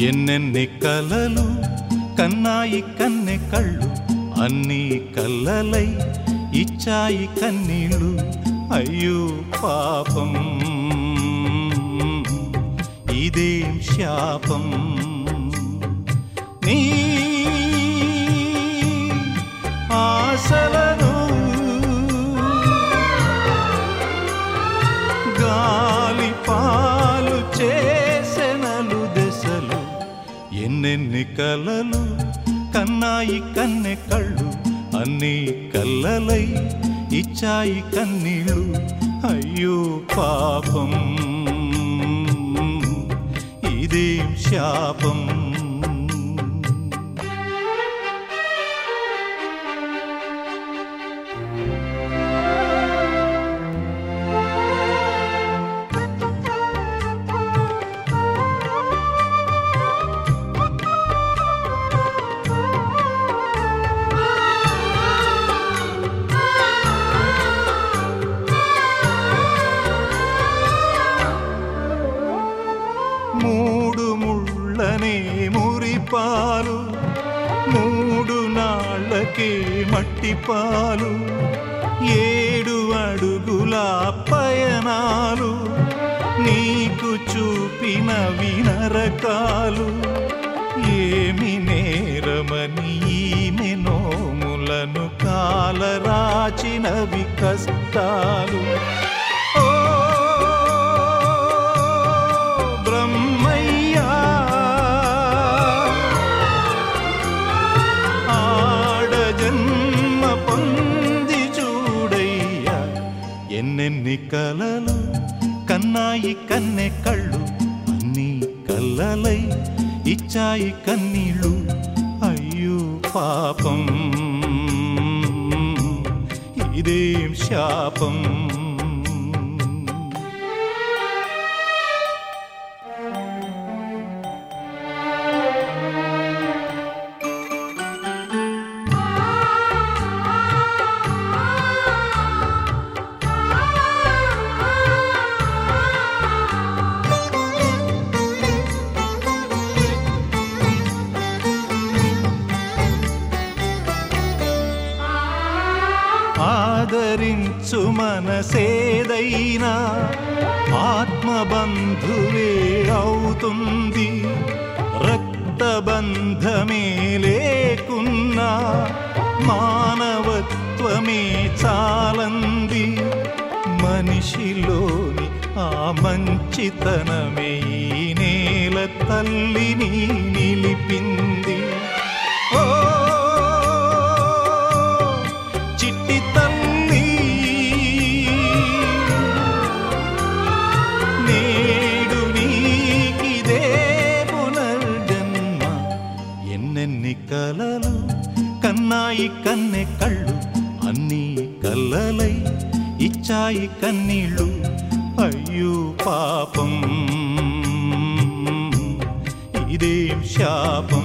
ఎన్నెన్ని కలలు కన్నాయి కన్నె కళ్ళు అన్ని కల్లలై ఇచ్చాయి కన్నీళ్ళు అయ్యో పాపం. ఇదేం శాపం? నీ ఆశలను ఎన్నెన్ని కలలు కన్నాయి కన్నె కళ్ళు అన్ని కల్లలై ఇచ్చాయి కన్నీళ్ళు. అయ్యో పాపం. మూడు ముళ్ళనే మురిపాలు. మూడు నాళ్ళకే మట్టిపాలు ఏడు అడుగుల పయనాలు. నీకు చూపిన వినరకాలు. ఏమి నేరమని ఈమె నోములను కాలరాచినవి కష్టాలు. కలలు కన్నాయి కన్నె కళ్ళు అన్ని కల్లలై ఇచ్చాయి కన్నీళ్ళు. అయ్యో పాపం ఇదేం శాపం? ఆదరించు మనసేదైనా ఆత్మబంధువే అవుతుంది. రక్తబంధమే లేకున్నా మానవత్వమే చాలంది. మనిషిలోని ఆ మంచితనమే నేల తల్లిని నిలిపింది. కలలు కన్నాయి కన్నె కళ్ళు అన్నీ కల్లలై ఇచ్చాయి కన్నీళ్ళు. అయ్యో పాపం ఇదేం శాపం?